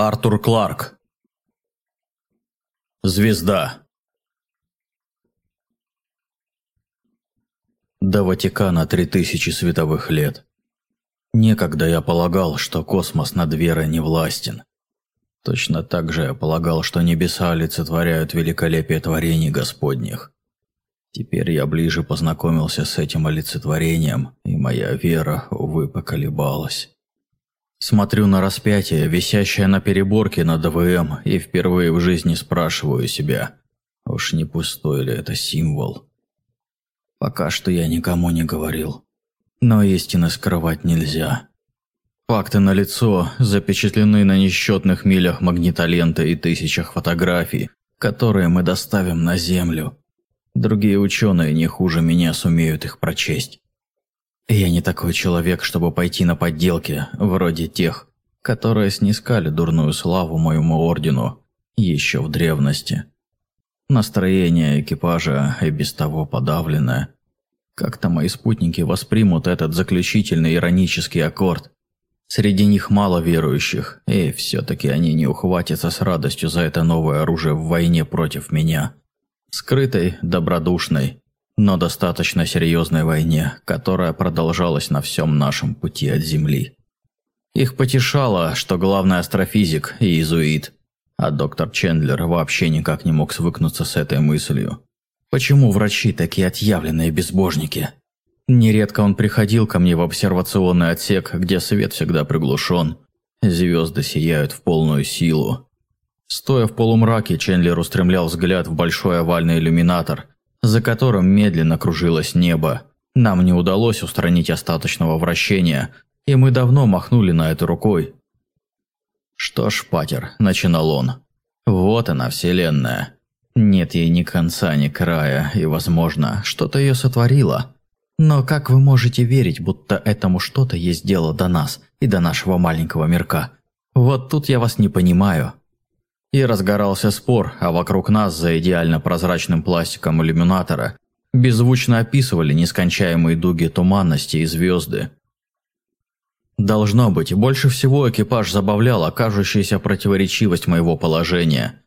Артур Кларк. Звезда. До Ватикана три тысячи световых лет. Некогда я полагал, что космос над верой не властен. Точно так же я полагал, что небеса олицетворяют великолепие творений Господних. Теперь я ближе познакомился с этим олицетворением, и моя вера, увы, поколебалась. Смотрю на распятие, висящее на переборке над ДВМ, и впервые в жизни спрашиваю себя, уж не пустой ли это символ. Пока что я никому не говорил. Но истины скрывать нельзя. Факты налицо, запечатлены на несчетных милях магнитоленты и тысячах фотографий, которые мы доставим на Землю. Другие ученые не хуже меня сумеют их прочесть. Я не такой человек, чтобы пойти на подделки, вроде тех, которые снискали дурную славу моему ордену еще в древности. Настроение экипажа и без того подавленное. Как-то мои спутники воспримут этот заключительный иронический аккорд. Среди них мало верующих, и все-таки они не ухватятся с радостью за это новое оружие в войне против меня. Скрытой, добродушной, но достаточно серьезной войне, которая продолжалась на всем нашем пути от Земли. Их потешало, что главный астрофизик – иезуит, а доктор Чендлер вообще никак не мог свыкнуться с этой мыслью. Почему врачи такие отъявленные безбожники? Нередко он приходил ко мне в обсервационный отсек, где свет всегда приглушен. Звезды сияют в полную силу. Стоя в полумраке, Чендлер устремлял взгляд в большой овальный иллюминатор, за которым медленно кружилось небо. Нам не удалось устранить остаточного вращения, и мы давно махнули на это рукой. «Что ж, Патер», – начинал он, – «вот она, Вселенная. Нет ей ни конца, ни края, и, возможно, что-то ее сотворило. Но как вы можете верить, будто этому что-то есть дело до нас и до нашего маленького мирка? Вот тут я вас не понимаю». И разгорался спор, а вокруг нас за идеально прозрачным пластиком иллюминатора беззвучно описывали нескончаемые дуги туманности и звезды. Должно быть, больше всего экипаж забавлял окажущаяся противоречивость моего положения.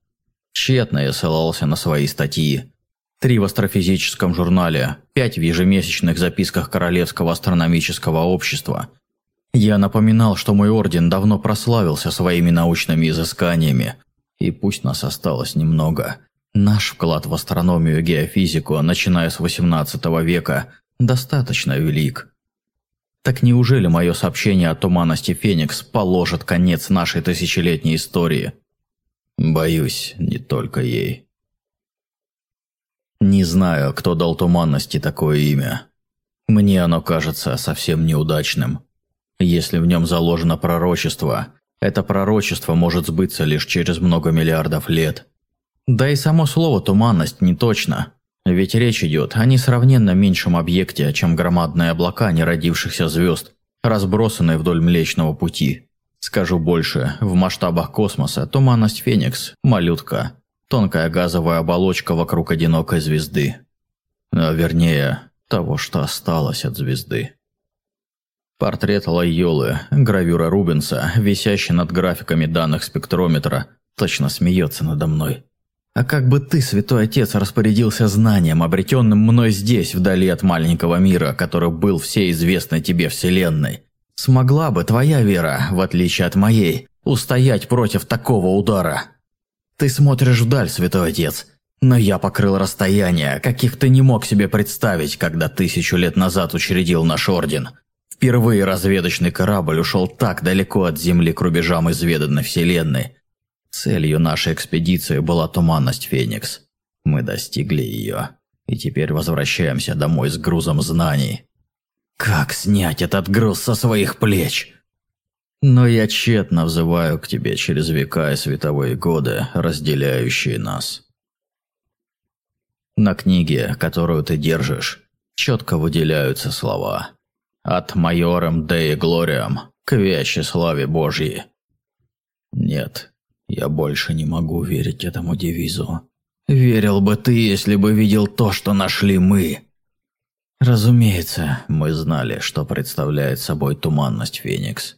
Тщетно я ссылался на свои статьи. Три в астрофизическом журнале, пять в ежемесячных записках Королевского астрономического общества. Я напоминал, что мой орден давно прославился своими научными изысканиями – и пусть нас осталось немного, наш вклад в астрономию и геофизику, начиная с XVIII века, достаточно велик. Так неужели мое сообщение о туманности Феникс положит конец нашей тысячелетней истории? Боюсь, не только ей. Не знаю, кто дал туманности такое имя. Мне оно кажется совсем неудачным. Если в нем заложено пророчество, это пророчество может сбыться лишь через много миллиардов лет. Да и само слово «туманность» не точно. Ведь речь идет о несравненно меньшем объекте, чем громадные облака неродившихся звезд, разбросанные вдоль Млечного Пути. Скажу больше, в масштабах космоса туманность Феникс – малютка, тонкая газовая оболочка вокруг одинокой звезды. А вернее, того, что осталось от звезды. Портрет Лайолы, гравюра Рубенса, висящий над графиками данных спектрометра, точно смеется надо мной. А как бы ты, святой отец, распорядился знанием, обретенным мной здесь, вдали от маленького мира, который был всей известной тебе вселенной? Смогла бы твоя вера, в отличие от моей, устоять против такого удара? Ты смотришь вдаль, святой отец, но я покрыл расстояние, каких ты не мог себе представить, когда тысячу лет назад учредил наш орден – Впервые разведочный корабль ушел так далеко от Земли к рубежам изведанной Вселенной. Целью нашей экспедиции была туманность Феникс. Мы достигли ее, и теперь возвращаемся домой с грузом знаний. Как снять этот груз со своих плеч? Но я тщетно взываю к тебе через века и световые годы, разделяющие нас. На книге, которую ты держишь, четко выделяются слова от майором Деи Глориам к вящей славе Божьей. Нет, я больше не могу верить этому девизу. Верил бы ты, если бы видел то, что нашли мы. Разумеется, мы знали, что представляет собой туманность Феникс.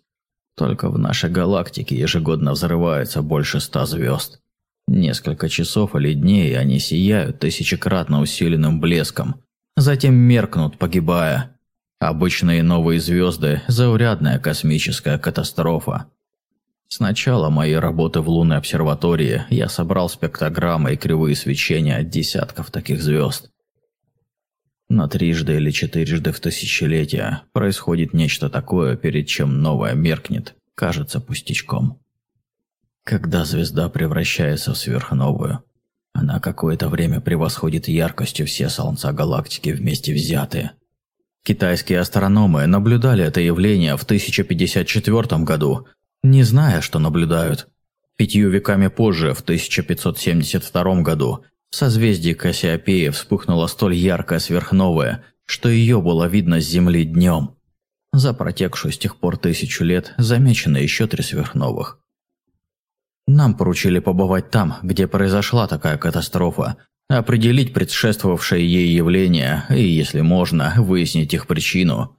Только в нашей галактике ежегодно взрывается больше ста звезд. Несколько часов или дней они сияют тысячекратно усиленным блеском, затем меркнут, погибая. Обычные новые звезды – заурядная космическая катастрофа. С начала моей работы в лунной обсерватории я собрал спектрограммы и кривые свечения от десятков таких звезд. Но трижды или четырежды в тысячелетие происходит нечто такое, перед чем новое меркнет, кажется пустячком. Когда звезда превращается в сверхновую, она какое-то время превосходит яркостью все солнца галактики вместе взятые. Китайские астрономы наблюдали это явление в 1054 году, не зная, что наблюдают. Пятью веками позже, в 1572 году, в созвездии Кассиопеи вспыхнула столь яркая сверхновая, что ее было видно с Земли днем. За протекшую с тех пор тысячу лет замечено еще три сверхновых. Нам поручили побывать там, где произошла такая катастрофа, определить предшествовавшее ей явление и, если можно, выяснить их причину.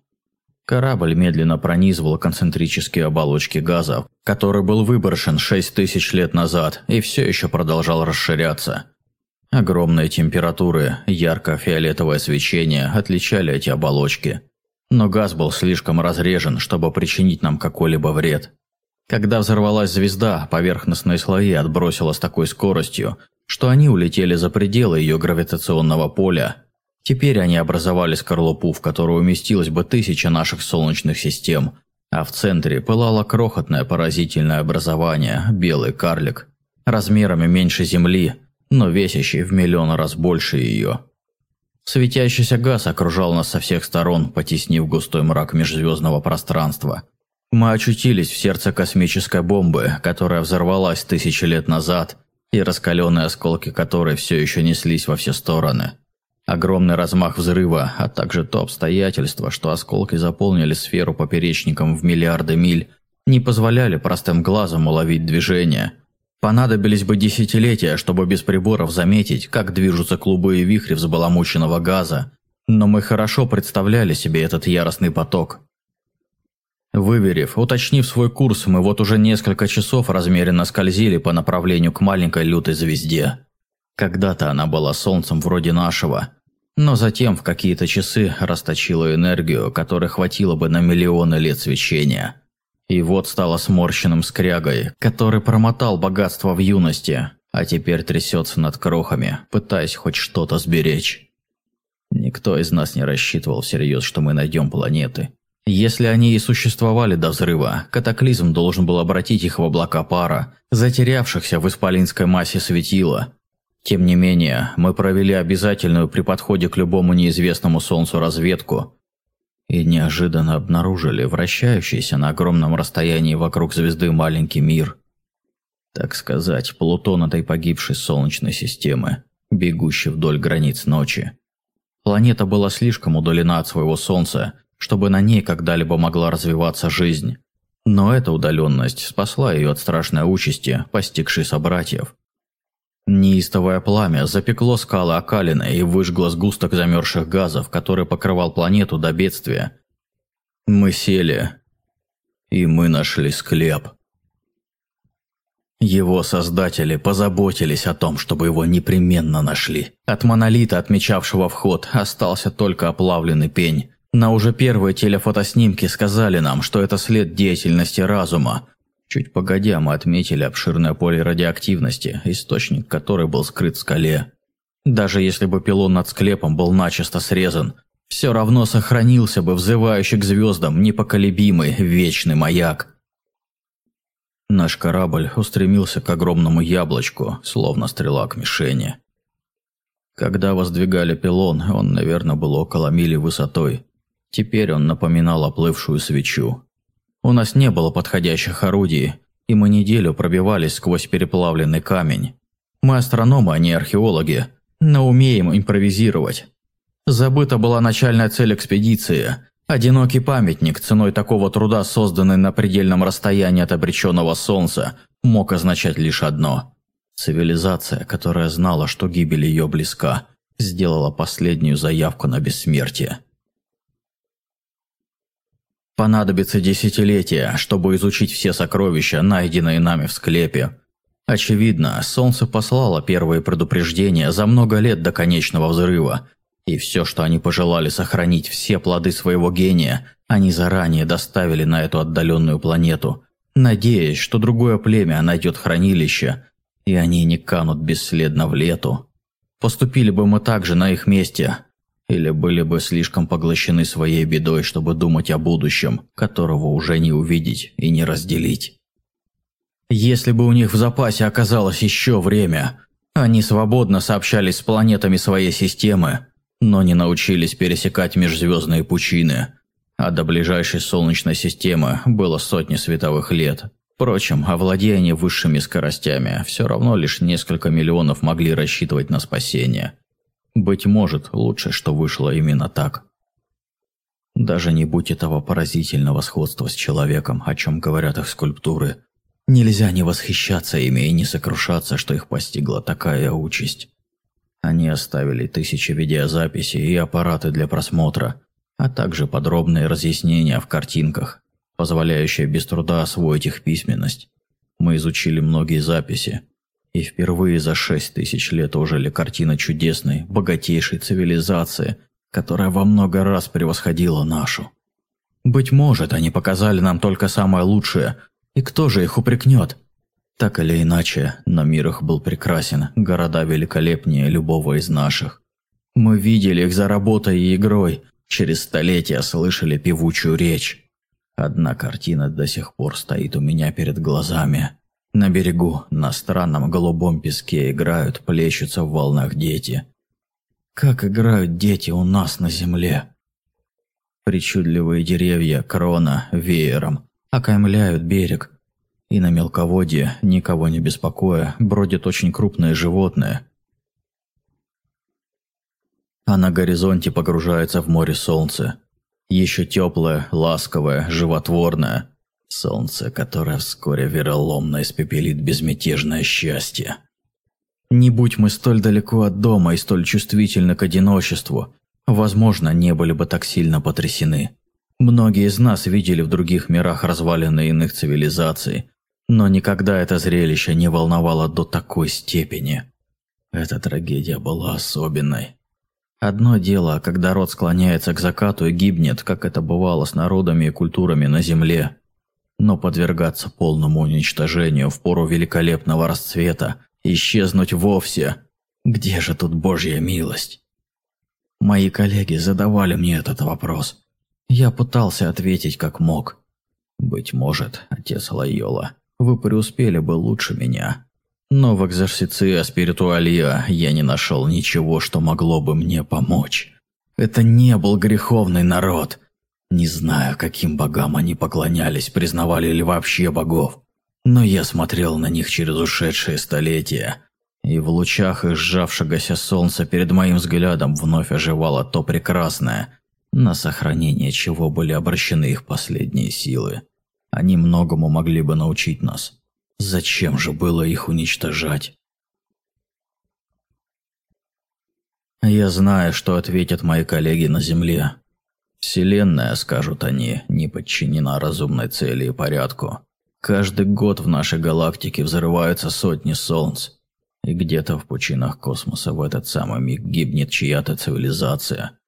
Корабль медленно пронизывал концентрические оболочки газа, который был выброшен 6 тысяч лет назад и все еще продолжал расширяться. Огромные температуры, ярко-фиолетовое свечение отличали эти оболочки. Но газ был слишком разрежен, чтобы причинить нам какой-либо вред. Когда взорвалась звезда, поверхностные слои отбросило с такой скоростью, что они улетели за пределы ее гравитационного поля. Теперь они образовали скорлупу, в которую уместилось бы тысяча наших солнечных систем, а в центре пылало крохотное поразительное образование – белый карлик, размерами меньше Земли – но весящий в миллион раз больше ее. Светящийся газ окружал нас со всех сторон, потеснив густой мрак межзвездного пространства. Мы очутились в сердце космической бомбы, которая взорвалась тысячи лет назад, и раскаленные осколки которой все еще неслись во все стороны. Огромный размах взрыва, а также то обстоятельство, что осколки заполнили сферу поперечником в миллиарды миль, не позволяли простым глазом уловить движение – Понадобились бы десятилетия, чтобы без приборов заметить, как движутся клубы и вихри взбаламученного газа, но мы хорошо представляли себе этот яростный поток. Выверив, уточнив свой курс, мы вот уже несколько часов размеренно скользили по направлению к маленькой лютой звезде. Когда-то она была солнцем вроде нашего, но затем в какие-то часы расточила энергию, которой хватило бы на миллионы лет свечения. И вот стала сморщенным скрягой, который промотал богатство в юности, а теперь трясется над крохами, пытаясь хоть что-то сберечь. Никто из нас не рассчитывал всерьез, что мы найдем планеты. Если они и существовали до взрыва, катаклизм должен был обратить их в облака пара, затерявшихся в исполинской массе светила. Тем не менее, мы провели обязательную при подходе к любому неизвестному Солнцу разведку, и неожиданно обнаружили вращающийся на огромном расстоянии вокруг звезды маленький мир. Так сказать, Плутон этой погибшей Солнечной системы, бегущий вдоль границ ночи. Планета была слишком удалена от своего Солнца, чтобы на ней когда-либо могла развиваться жизнь. Но эта удаленность спасла ее от страшной участи, постигшей собратьев. Неистовое пламя запекло скалы окалины и выжгло сгусток замерзших газов, который покрывал планету до бедствия. Мы сели, и мы нашли склеп. Его создатели позаботились о том, чтобы его непременно нашли. От монолита, отмечавшего вход, остался только оплавленный пень. На уже первые телефотоснимки сказали нам, что это след деятельности разума, Чуть погодя, мы отметили обширное поле радиоактивности, источник которой был скрыт в скале. Даже если бы пилон над склепом был начисто срезан, все равно сохранился бы взывающий к звездам непоколебимый вечный маяк. Наш корабль устремился к огромному яблочку, словно стрела к мишени. Когда воздвигали пилон, он, наверное, был около мили высотой. Теперь он напоминал оплывшую свечу. У нас не было подходящих орудий, и мы неделю пробивались сквозь переплавленный камень. Мы астрономы, а не археологи, но умеем импровизировать. Забыта была начальная цель экспедиции – одинокий памятник ценой такого труда, созданный на предельном расстоянии от обреченного солнца, мог означать лишь одно – цивилизация, которая знала, что гибель ее близка, сделала последнюю заявку на бессмертие. Понадобится десятилетия, чтобы изучить все сокровища, найденные нами в склепе. Очевидно, Солнце послало первые предупреждения за много лет до конечного взрыва, и все, что они пожелали сохранить все плоды своего гения, они заранее доставили на эту отдаленную планету, надеясь, что другое племя найдет хранилище, и они не канут бесследно в лету. Поступили бы мы так же на их месте, или были бы слишком поглощены своей бедой, чтобы думать о будущем, которого уже не увидеть и не разделить. Если бы у них в запасе оказалось еще время, они свободно сообщались с планетами своей системы, но не научились пересекать межзвездные пучины, а до ближайшей Солнечной системы было сотни световых лет. Впрочем, овладея они высшими скоростями, все равно лишь несколько миллионов могли рассчитывать на спасение. Быть может, лучше, что вышло именно так. Даже не будь этого поразительного сходства с человеком, о чем говорят их скульптуры, нельзя не восхищаться ими и не сокрушаться, что их постигла такая участь. Они оставили тысячи видеозаписей и аппараты для просмотра, а также подробные разъяснения в картинках, позволяющие без труда освоить их письменность. Мы изучили многие записи, и впервые за шесть тысяч лет ожили картина чудесной, богатейшей цивилизации, которая во много раз превосходила нашу. Быть может, они показали нам только самое лучшее, и кто же их упрекнет? Так или иначе, но мир их был прекрасен, города великолепнее любого из наших. Мы видели их за работой и игрой, через столетия слышали певучую речь. Одна картина до сих пор стоит у меня перед глазами. На берегу, на странном голубом песке играют, плещутся в волнах дети. Как играют дети у нас на земле. Причудливые деревья, крона, веером окаймляют берег, и на мелководье, никого не беспокоя, бродит очень крупное животное. А на горизонте погружается в море солнце. Еще теплое, ласковое, животворное. Солнце, которое вскоре вероломно испепелит безмятежное счастье. Не будь мы столь далеко от дома и столь чувствительны к одиночеству, возможно, не были бы так сильно потрясены. Многие из нас видели в других мирах развалины иных цивилизаций, но никогда это зрелище не волновало до такой степени. Эта трагедия была особенной. Одно дело, когда род склоняется к закату и гибнет, как это бывало с народами и культурами на Земле. Но подвергаться полному уничтожению в пору великолепного расцвета, исчезнуть вовсе. Где же тут Божья милость? Мои коллеги задавали мне этот вопрос. Я пытался ответить как мог. Быть может, отец Лайола, вы преуспели бы лучше меня. Но в экзерсиция спиритуалия я не нашел ничего, что могло бы мне помочь. Это не был греховный народ. Не знаю, каким богам они поклонялись, признавали ли вообще богов. Но я смотрел на них через ушедшие столетия, и в лучах их сжавшегося солнца перед моим взглядом вновь оживало то прекрасное, на сохранение чего были обращены их последние силы. Они многому могли бы научить нас. Зачем же было их уничтожать? Я знаю, что ответят мои коллеги на Земле. Вселенная, скажут они, не подчинена разумной цели и порядку. Каждый год в нашей галактике взрываются сотни солнц. И где-то в пучинах космоса в этот самый миг гибнет чья-то цивилизация.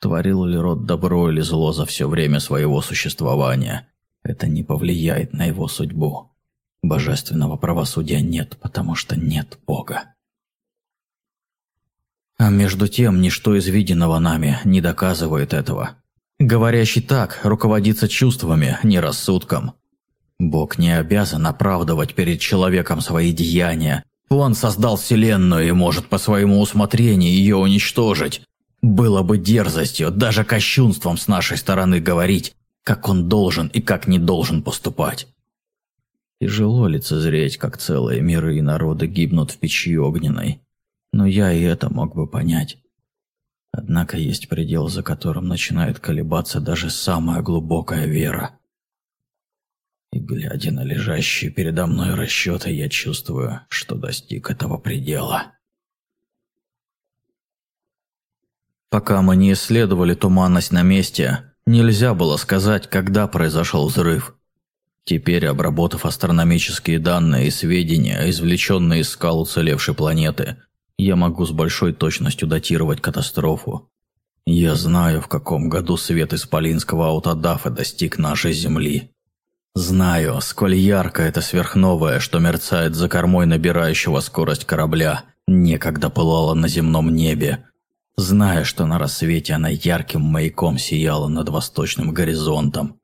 Творил ли род добро или зло за все время своего существования – это не повлияет на его судьбу. Божественного правосудия нет, потому что нет Бога. А между тем, ничто из виденного нами не доказывает этого. Говорящий так руководится чувствами, не рассудком. Бог не обязан оправдывать перед человеком свои деяния. Он создал Вселенную и может по своему усмотрению ее уничтожить. Было бы дерзостью, даже кощунством с нашей стороны говорить, как он должен и как не должен поступать. Тяжело лицезреть, как целые миры и народы гибнут в печи огненной. Но я и это мог бы понять. Однако есть предел, за которым начинает колебаться даже самая глубокая вера. И глядя на лежащие передо мной расчеты, я чувствую, что достиг этого предела. Пока мы не исследовали туманность на месте, Нельзя было сказать, когда произошел взрыв. Теперь, обработав астрономические данные и сведения, извлеченные из скал уцелевшей планеты, я могу с большой точностью датировать катастрофу. Я знаю, в каком году свет исполинского аутодафа достиг нашей Земли. Знаю, сколь ярко это сверхновая, что мерцает за кормой набирающего скорость корабля, некогда пылала на земном небе. Зная, что на рассвете она ярким маяком сияла над восточным горизонтом.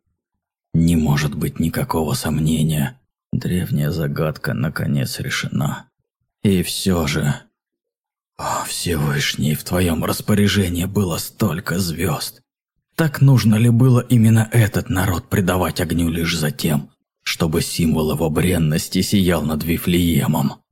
Не может быть никакого сомнения. Древняя загадка наконец решена. И все же... О, Всевышний, в твоем распоряжении было столько звезд. Так нужно ли было именно этот народ предавать огню лишь за тем, чтобы символ его бренности сиял над Вифлеемом?